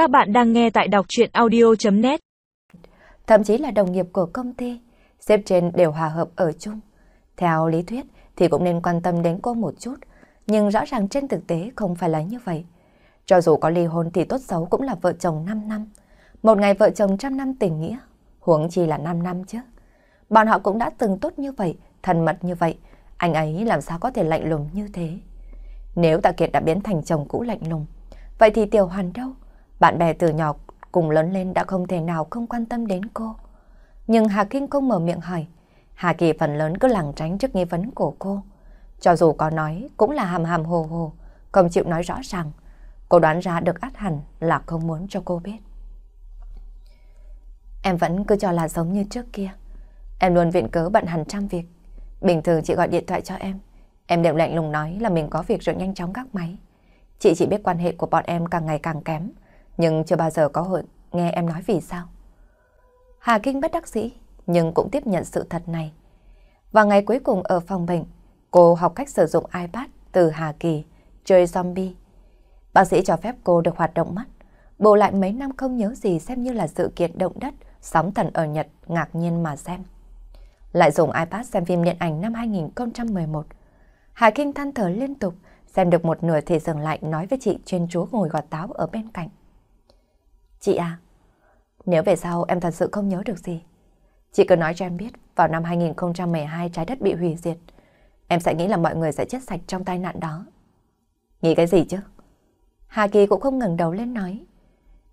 Các bạn đang nghe tại đọc chuyện audio.net Thậm chí là đồng nghiệp của công ty, xếp trên đều hòa hợp ở chung. Theo lý thuyết thì cũng nên quan tâm đến cô một chút, nhưng rõ ràng trên thực tế không phải là như vậy. Cho dù có ly hôn thì tốt xấu cũng là vợ chồng 5 năm. Một ngày vợ chồng trăm năm tình nghĩa, huống chi là 5 năm chứ. Bọn họ cũng đã từng tốt như vậy, thân mật như vậy, anh ấy làm sao có thể lạnh lùng như thế. Nếu Tạ Kiệt đã biến thành chồng cũ lạnh lùng, vậy thì Tiểu Hoàn đâu? Bạn bè từ nhỏ cùng lớn lên đã không thể nào không quan tâm đến cô. Nhưng Hà Kinh không mở miệng hỏi. Hà Kỳ phần lớn cứ lảng tránh trước nghi vấn của cô. Cho dù có nói cũng là hàm hàm hồ hồ, không chịu nói rõ ràng. Cô đoán ra được át hẳn là không muốn cho cô biết. Em vẫn cứ cho là giống như trước kia. Em luôn viện cớ bận hẳn trăm việc. Bình thường chị gọi điện thoại cho em. Em đều lạnh lùng nói là mình có việc rồi nhanh chóng gác máy. Chị chỉ biết quan hệ của bọn em càng ngày càng kém. Nhưng chưa bao giờ có hội nghe em nói vì sao. Hà Kinh bất đắc dĩ, nhưng cũng tiếp nhận sự thật này. Và ngày cuối cùng ở phòng bệnh, cô học cách sử dụng iPad từ Hà Kỳ, chơi zombie. Bác sĩ cho phép cô được hoạt động mắt. Bù lại mấy năm không nhớ gì xem như là sự kiện động đất, sóng thần ở Nhật ngạc nhiên mà xem. Lại dùng iPad xem phim điện ảnh năm 2011. Hà Kinh than thở liên tục, xem được một nửa thì dừng lại nói với chị chuyên chú ngồi gọt táo ở bên cạnh. Chị à, nếu về sau em thật sự không nhớ được gì, chị cứ nói cho em biết vào năm 2012 trái đất bị hủy diệt, em sẽ nghĩ là mọi người sẽ chết sạch trong tai nạn đó. Nghĩ cái gì chứ? Hà Kỳ cũng không ngừng đầu lên nói.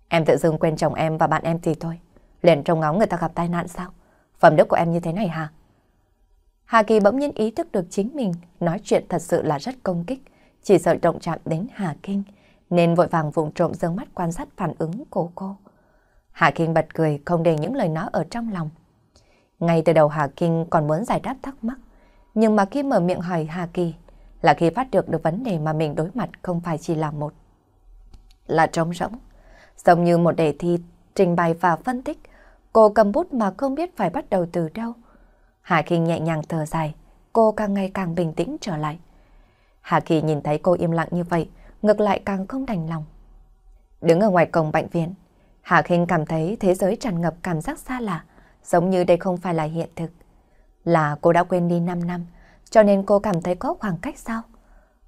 Em tự dưng quên chồng em và bạn em thì thôi. Liền trông ngóng người ta gặp tai nạn sao? Phẩm đức của em như thế này hả? Hà Kỳ bỗng nhiên ý thức được chính mình nói chuyện thật sự là rất công kích, chỉ sợ động chạm đến Hà Kinh nên vội vàng vụng trộm dương mắt quan sát phản ứng của cô. Hà Kinh bật cười không để những lời nói ở trong lòng. Ngay từ đầu Hà Kinh còn muốn giải đáp thắc mắc, nhưng mà khi mở miệng hỏi Hà Kỳ là khi phát được được vấn đề mà mình đối mặt không phải chỉ là một. Là trống rỗng, giống như một đề thi trình bày và phân tích, cô cầm bút mà không biết phải bắt đầu từ đâu. Hà Kinh nhẹ nhàng thở dài, cô càng ngày càng bình tĩnh trở lại. Hà Kỳ nhìn thấy cô im lặng như vậy, ngược lại càng không đành lòng. Đứng ở ngoài cổng bệnh viện, Hà Kinh cảm thấy thế giới tràn ngập cảm giác xa lạ, giống như đây không phải là hiện thực. Là cô đã quên đi 5 năm, cho nên cô cảm thấy có khoảng cách sao?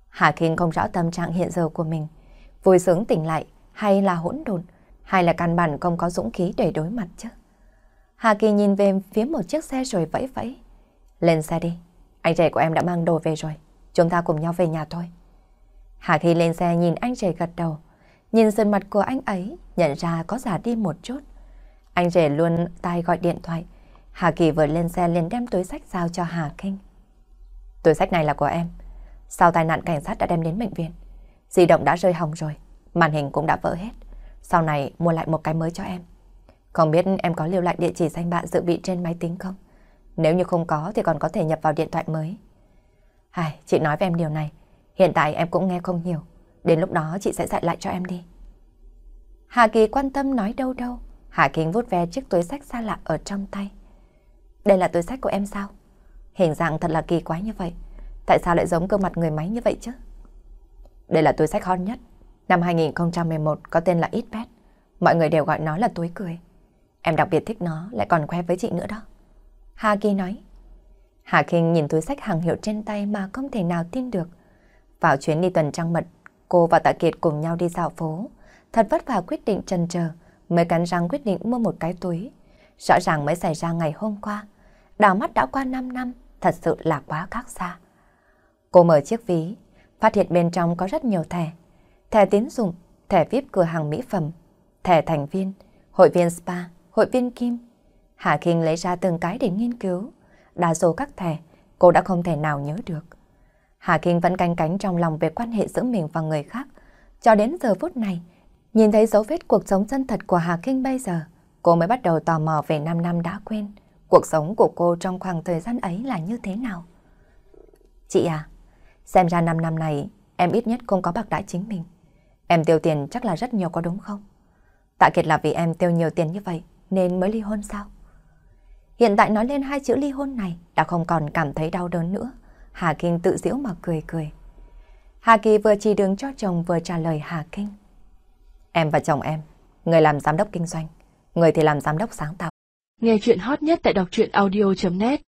Hà Kinh không rõ tâm trạng hiện giờ của mình, vui sướng tỉnh lại hay là hỗn độn, hay là căn bản không có dũng khí để đối mặt chứ. Hà Kỳ nhìn về phía một chiếc xe rồi vẫy vẫy. Lên xe đi, anh rể của em đã mang đồ về rồi, chúng ta cùng nhau về nhà thôi. Hà Thi lên xe nhìn anh rể gật đầu. Nhìn sân mặt của anh ấy, nhận ra có giả đi một chút. Anh rể luôn tay gọi điện thoại. Hà Kỳ vừa lên xe liền đem túi sách giao cho Hà Kinh. Túi sách này là của em. Sau tai nạn cảnh sát đã đem đến bệnh viện. Di động đã rơi hỏng rồi, màn hình cũng đã vỡ hết. Sau này mua lại một cái mới cho em. Không biết em có lưu lại địa chỉ danh bạ dự bị trên máy tính không? Nếu như không có thì còn có thể nhập vào điện thoại mới. Hài, chị nói với em điều này. Hiện tại em cũng nghe không nhiều. Đến lúc đó chị sẽ dạy lại cho em đi. Hà Kỳ quan tâm nói đâu đâu. Hà Kinh vút ve chiếc túi sách xa lạ ở trong tay. Đây là túi sách của em sao? Hình dạng thật là kỳ quái như vậy. Tại sao lại giống cơ mặt người máy như vậy chứ? Đây là túi sách hot nhất. Năm 2011 có tên là Itpad. Mọi người đều gọi nó là túi cười. Em đặc biệt thích nó, lại còn khoe với chị nữa đó. Hà Kỳ nói. Hà Kinh nhìn túi sách hàng hiệu trên tay mà không thể nào tin được. Vào chuyến đi tuần trăng mật, cô và Tạ Kiệt cùng nhau đi dạo phố. Thật vất vả quyết định trần chờ mới cắn răng quyết định mua một cái túi. Rõ ràng mới xảy ra ngày hôm qua. Đào mắt đã qua 5 năm, thật sự là quá khác xa. Cô mở chiếc ví, phát hiện bên trong có rất nhiều thẻ. Thẻ tín dụng, thẻ VIP cửa hàng mỹ phẩm, thẻ thành viên, hội viên spa, hội viên kim. Hà Kinh lấy ra từng cái để nghiên cứu. Đa số các thẻ, cô đã không thể nào nhớ được. Hà Kinh vẫn canh cánh trong lòng về quan hệ giữa mình và người khác. Cho đến giờ phút này, nhìn thấy dấu vết cuộc sống chân thật của Hà Kinh bây giờ, cô mới bắt đầu tò mò về 5 năm đã quên. Cuộc sống của cô trong khoảng thời gian ấy là như thế nào? Chị à, xem ra 5 năm này em ít nhất không có bạc đãi chính mình. Em tiêu tiền chắc là rất nhiều có đúng không? Tạ Kiệt là vì em tiêu nhiều tiền như vậy nên mới ly hôn sao? Hiện tại nói lên hai chữ ly hôn này đã không còn cảm thấy đau đớn nữa. Hà Kinh tự giễu mà cười cười. Hà Kỳ vừa chỉ đường cho chồng vừa trả lời Hà Kinh. Em và chồng em Người làm giám đốc kinh doanh, người thì làm giám đốc sáng tạo. Nghe chuyện hot nhất tại đọc truyện audio.net